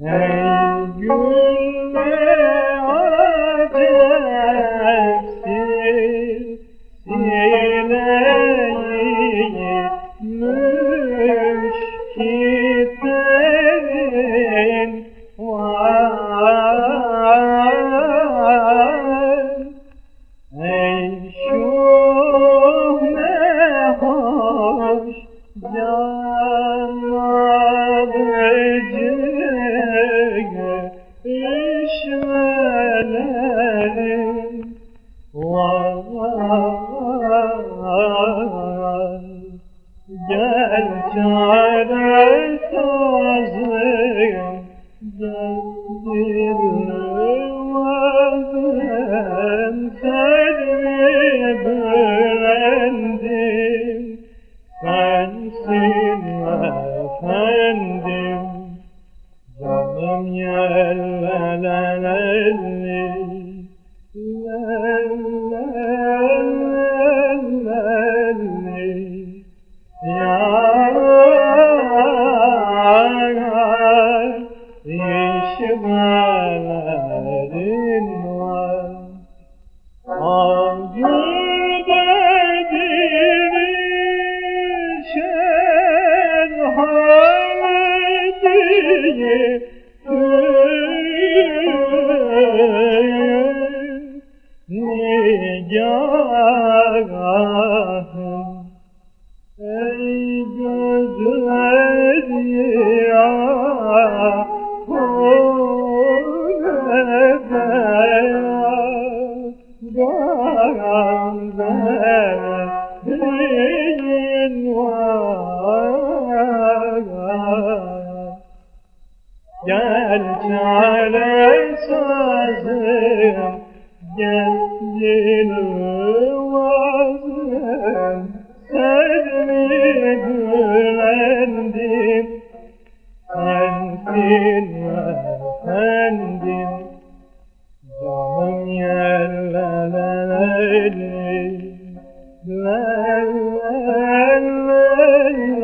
Ey gülle acepsiz sineyi müşkitlerin var. Ey şu ne hoş Gel çare sazım, gel dilmezim, seni beğendim, sensin efendim, canım yerlelelli, işvelerin var. Acıda dirişen halediye Nigahım Ey gözler Gel çare sazım Gel dilvazım Seni gülendim Sensin efendim. Canım la la la